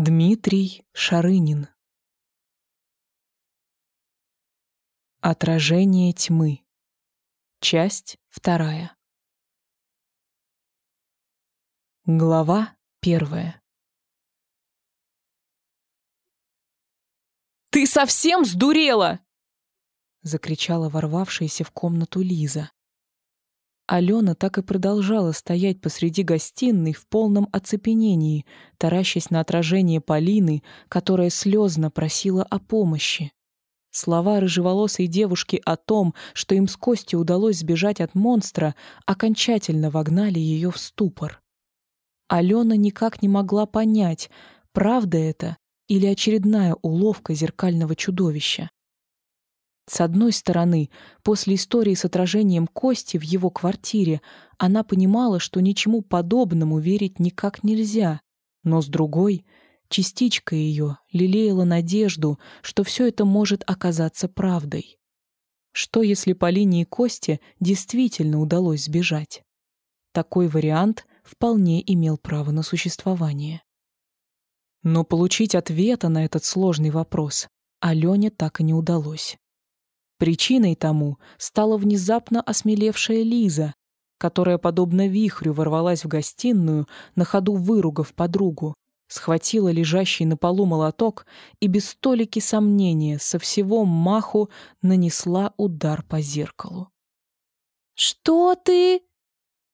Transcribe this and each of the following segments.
Дмитрий Шарынин Отражение тьмы. Часть вторая. Глава первая. «Ты совсем сдурела?» — закричала ворвавшаяся в комнату Лиза. Алена так и продолжала стоять посреди гостиной в полном оцепенении, таращась на отражение Полины, которая слезно просила о помощи. Слова рыжеволосой девушки о том, что им с Костей удалось сбежать от монстра, окончательно вогнали ее в ступор. Алена никак не могла понять, правда это или очередная уловка зеркального чудовища. С одной стороны, после истории с отражением Кости в его квартире, она понимала, что ничему подобному верить никак нельзя, но с другой, частичка ее лелеяла надежду, что все это может оказаться правдой. Что, если по линии Кости действительно удалось сбежать? Такой вариант вполне имел право на существование. Но получить ответа на этот сложный вопрос Алене так и не удалось. Причиной тому стала внезапно осмелевшая Лиза, которая, подобно вихрю, ворвалась в гостиную, на ходу выругав подругу, схватила лежащий на полу молоток и без столики сомнения со всего маху нанесла удар по зеркалу. «Что ты?»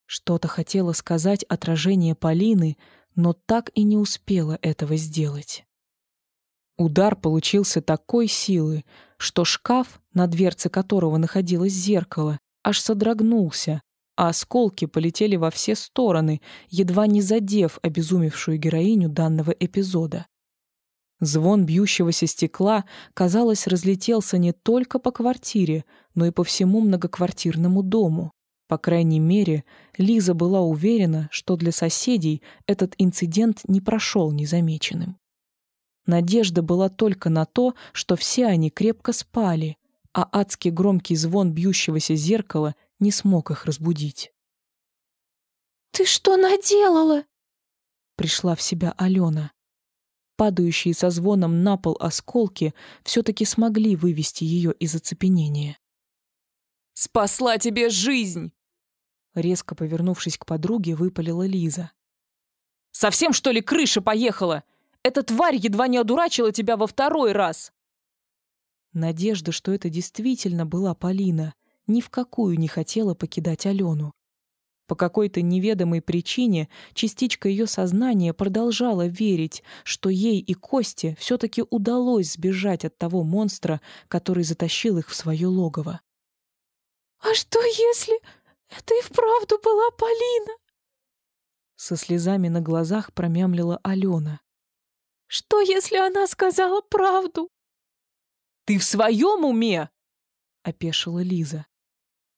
Что-то хотела сказать отражение Полины, но так и не успела этого сделать. Удар получился такой силы, что шкаф, на дверце которого находилось зеркало, аж содрогнулся, а осколки полетели во все стороны, едва не задев обезумевшую героиню данного эпизода. Звон бьющегося стекла, казалось, разлетелся не только по квартире, но и по всему многоквартирному дому. По крайней мере, Лиза была уверена, что для соседей этот инцидент не прошел незамеченным. Надежда была только на то, что все они крепко спали, а адский громкий звон бьющегося зеркала не смог их разбудить. «Ты что наделала?» Пришла в себя Алена. Падающие со звоном на пол осколки все-таки смогли вывести ее из оцепенения. «Спасла тебе жизнь!» Резко повернувшись к подруге, выпалила Лиза. «Совсем, что ли, крыша поехала? Эта тварь едва не одурачила тебя во второй раз!» Надежда, что это действительно была Полина, ни в какую не хотела покидать Алену. По какой-то неведомой причине частичка ее сознания продолжала верить, что ей и Косте все-таки удалось сбежать от того монстра, который затащил их в свое логово. «А что если это и вправду была Полина?» Со слезами на глазах промямлила Алена. Что, если она сказала правду? «Ты в своем уме?» — опешила Лиза.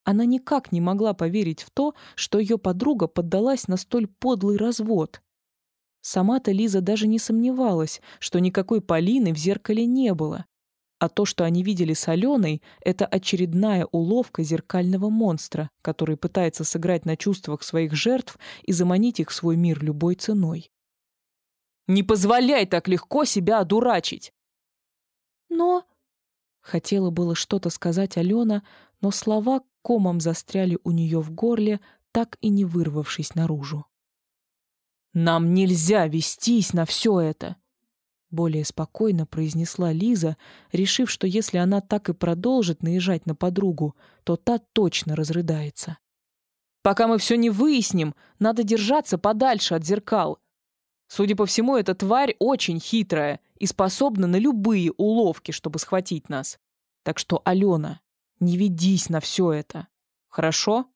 Она никак не могла поверить в то, что ее подруга поддалась на столь подлый развод. Сама-то Лиза даже не сомневалась, что никакой Полины в зеркале не было. А то, что они видели с Аленой, это очередная уловка зеркального монстра, который пытается сыграть на чувствах своих жертв и заманить их в свой мир любой ценой. Не позволяй так легко себя одурачить!» «Но...» Хотела было что-то сказать Алена, но слова комом застряли у нее в горле, так и не вырвавшись наружу. «Нам нельзя вестись на все это!» Более спокойно произнесла Лиза, решив, что если она так и продолжит наезжать на подругу, то та точно разрыдается. «Пока мы все не выясним, надо держаться подальше от зеркал. Судя по всему, эта тварь очень хитрая и способна на любые уловки, чтобы схватить нас. Так что, Алена, не ведись на все это. Хорошо?»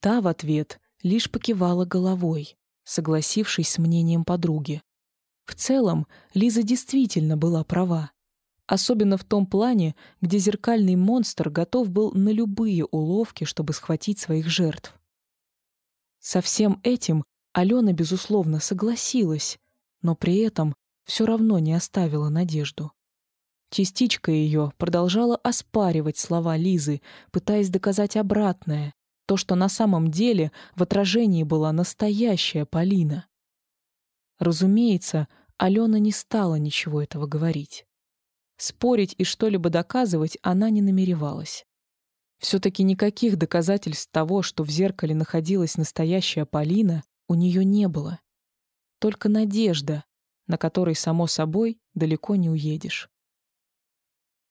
Та в ответ лишь покивала головой, согласившись с мнением подруги. В целом, Лиза действительно была права. Особенно в том плане, где зеркальный монстр готов был на любые уловки, чтобы схватить своих жертв. Со всем этим Алена, безусловно, согласилась, но при этом все равно не оставила надежду. Частичка ее продолжала оспаривать слова Лизы, пытаясь доказать обратное, то, что на самом деле в отражении была настоящая Полина. Разумеется, Алена не стала ничего этого говорить. Спорить и что-либо доказывать она не намеревалась. Все-таки никаких доказательств того, что в зеркале находилась настоящая Полина, у нее не было. Только надежда, на которой, само собой, далеко не уедешь.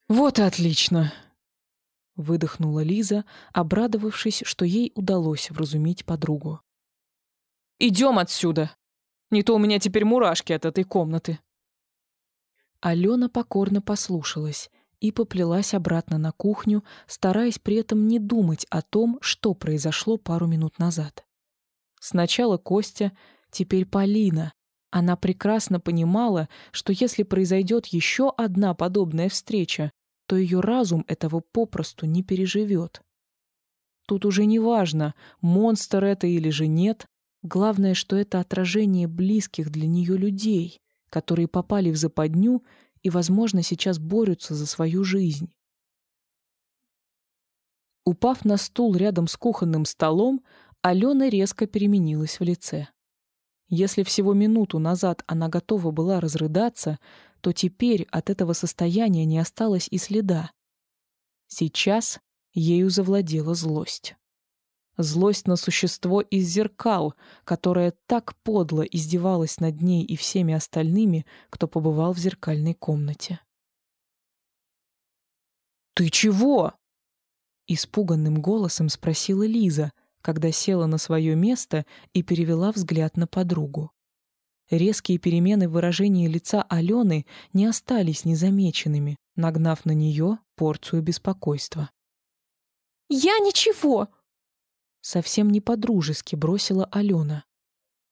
«Вот и отлично!» — выдохнула Лиза, обрадовавшись, что ей удалось вразумить подругу. «Идем отсюда! Не то у меня теперь мурашки от этой комнаты!» Алена покорно послушалась и поплелась обратно на кухню, стараясь при этом не думать о том, что произошло пару минут назад. Сначала Костя, теперь Полина. Она прекрасно понимала, что если произойдет еще одна подобная встреча, то ее разум этого попросту не переживет. Тут уже не важно, монстр это или же нет, главное, что это отражение близких для нее людей, которые попали в западню и, возможно, сейчас борются за свою жизнь. Упав на стул рядом с кухонным столом, Алена резко переменилась в лице. Если всего минуту назад она готова была разрыдаться, то теперь от этого состояния не осталось и следа. Сейчас ею завладела злость. Злость на существо из зеркал, которое так подло издевалось над ней и всеми остальными, кто побывал в зеркальной комнате. «Ты чего?» — испуганным голосом спросила Лиза, когда села на свое место и перевела взгляд на подругу. Резкие перемены в выражении лица Алены не остались незамеченными, нагнав на нее порцию беспокойства. «Я ничего!» совсем не по-дружески бросила Алена.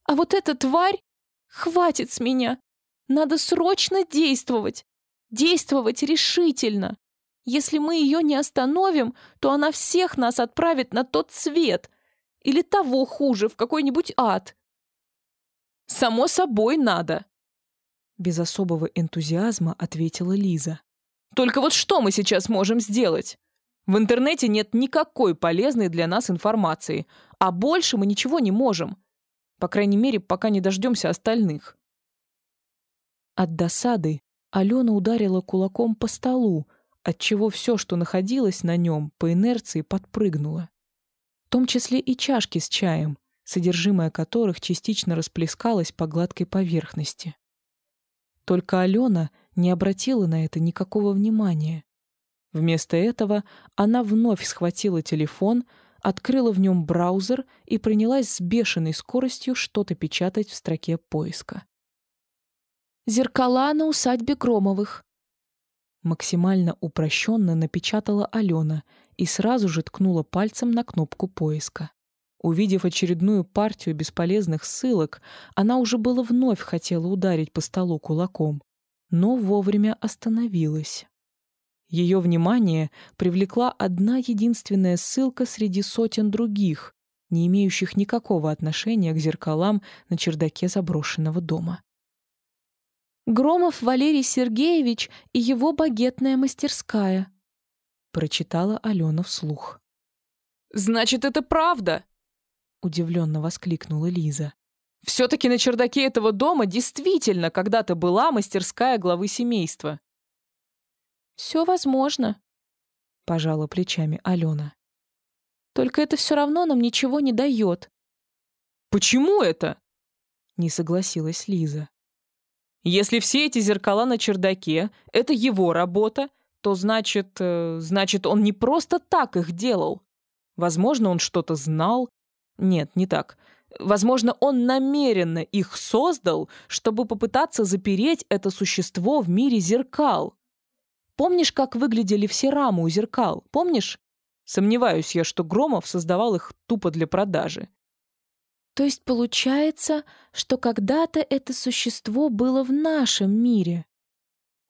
«А вот эта тварь! Хватит с меня! Надо срочно действовать! Действовать решительно! Если мы ее не остановим, то она всех нас отправит на тот свет! Или того хуже, в какой-нибудь ад!» «Само собой надо!» Без особого энтузиазма ответила Лиза. «Только вот что мы сейчас можем сделать? В интернете нет никакой полезной для нас информации, а больше мы ничего не можем. По крайней мере, пока не дождемся остальных. От досады Алена ударила кулаком по столу, отчего все, что находилось на нем, по инерции подпрыгнуло. Том числе и чашки с чаем, содержимое которых частично расплескалось по гладкой поверхности. Только Алена не обратила на это никакого внимания. Вместо этого она вновь схватила телефон, открыла в нем браузер и принялась с бешеной скоростью что-то печатать в строке поиска. «Зеркала на усадьбе Громовых», максимально упрощенно напечатала Алена и сразу же ткнула пальцем на кнопку поиска. Увидев очередную партию бесполезных ссылок, она уже было вновь хотела ударить по столу кулаком, но вовремя остановилась. Ее внимание привлекла одна единственная ссылка среди сотен других, не имеющих никакого отношения к зеркалам на чердаке заброшенного дома. «Громов Валерий Сергеевич и его багетная мастерская», прочитала Алена вслух. «Значит, это правда!» удивленно воскликнула Лиза. «Все-таки на чердаке этого дома действительно когда-то была мастерская главы семейства. Все возможно, пожала плечами Алена. Только это все равно нам ничего не дает. Почему это? Не согласилась Лиза. Если все эти зеркала на чердаке — это его работа, то значит, э, значит, он не просто так их делал. Возможно, он что-то знал. Нет, не так. Возможно, он намеренно их создал, чтобы попытаться запереть это существо в мире зеркал. Помнишь, как выглядели все рамы у зеркал? Помнишь? Сомневаюсь я, что Громов создавал их тупо для продажи. То есть получается, что когда-то это существо было в нашем мире?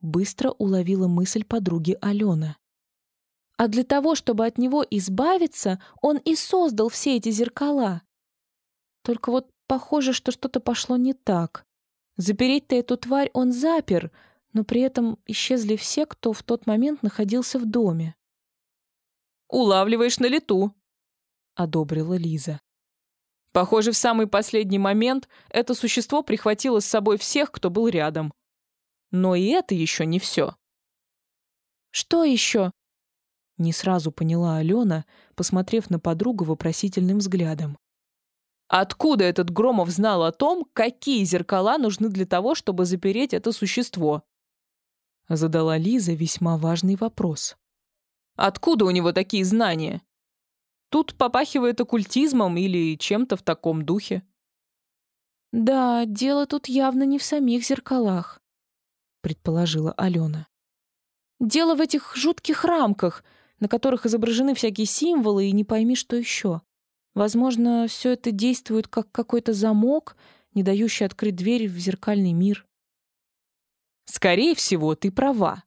Быстро уловила мысль подруги Алена. А для того, чтобы от него избавиться, он и создал все эти зеркала. Только вот похоже, что что-то пошло не так. Запереть-то эту тварь он запер, но при этом исчезли все, кто в тот момент находился в доме. «Улавливаешь на лету», — одобрила Лиза. Похоже, в самый последний момент это существо прихватило с собой всех, кто был рядом. Но и это еще не все. «Что еще?» Не сразу поняла Алена, посмотрев на подругу вопросительным взглядом. Откуда этот Громов знал о том, какие зеркала нужны для того, чтобы запереть это существо? Задала Лиза весьма важный вопрос. Откуда у него такие знания? Тут попахивает оккультизмом или чем-то в таком духе. «Да, дело тут явно не в самих зеркалах», — предположила Алена. «Дело в этих жутких рамках, на которых изображены всякие символы и не пойми, что еще. Возможно, все это действует как какой-то замок, не дающий открыть дверь в зеркальный мир. «Скорее всего, ты права.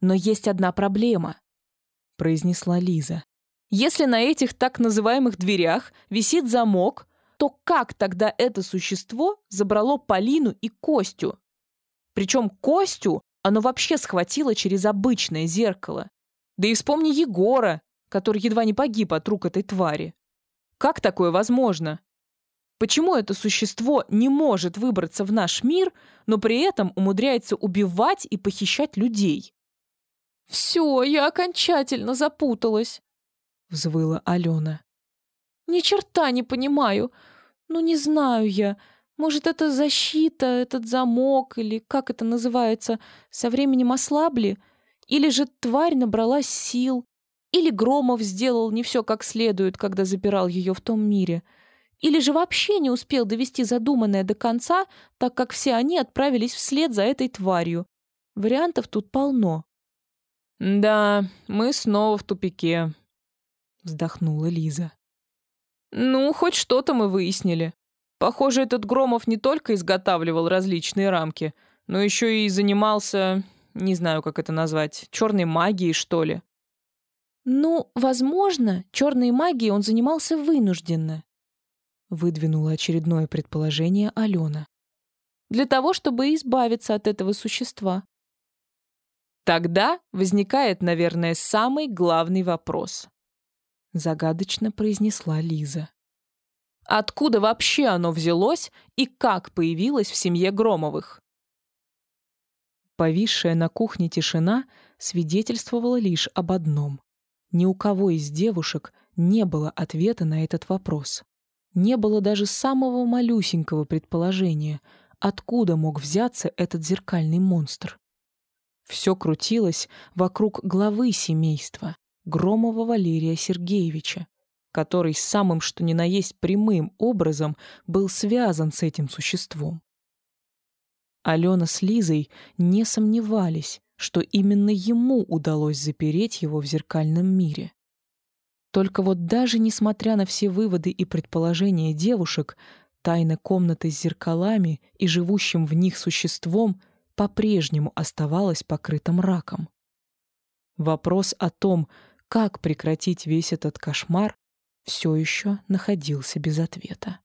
Но есть одна проблема», — произнесла Лиза. «Если на этих так называемых дверях висит замок, то как тогда это существо забрало Полину и Костю? Причем Костю оно вообще схватило через обычное зеркало. Да и вспомни Егора, который едва не погиб от рук этой твари. Как такое возможно? Почему это существо не может выбраться в наш мир, но при этом умудряется убивать и похищать людей? «Все, я окончательно запуталась», — взвыла Алена. «Ни черта не понимаю. Ну, не знаю я. Может, это защита, этот замок, или как это называется, со временем ослабли? Или же тварь набралась сил? Или Громов сделал не все как следует, когда запирал ее в том мире. Или же вообще не успел довести задуманное до конца, так как все они отправились вслед за этой тварью. Вариантов тут полно. «Да, мы снова в тупике», — вздохнула Лиза. «Ну, хоть что-то мы выяснили. Похоже, этот Громов не только изготавливал различные рамки, но еще и занимался, не знаю, как это назвать, черной магией, что ли. «Ну, возможно, черной магией он занимался вынужденно», — выдвинула очередное предположение Алена. «Для того, чтобы избавиться от этого существа». Тогда возникает, наверное, самый главный вопрос. Загадочно произнесла Лиза. Откуда вообще оно взялось и как появилось в семье Громовых? Повисшая на кухне тишина свидетельствовала лишь об одном. Ни у кого из девушек не было ответа на этот вопрос. Не было даже самого малюсенького предположения, откуда мог взяться этот зеркальный монстр. Все крутилось вокруг главы семейства, Громова Валерия Сергеевича, который самым что ни на есть прямым образом был связан с этим существом. Алена с Лизой не сомневались, что именно ему удалось запереть его в зеркальном мире. Только вот даже несмотря на все выводы и предположения девушек, тайна комнаты с зеркалами и живущим в них существом по-прежнему оставалась покрытым раком. Вопрос о том, как прекратить весь этот кошмар, все еще находился без ответа.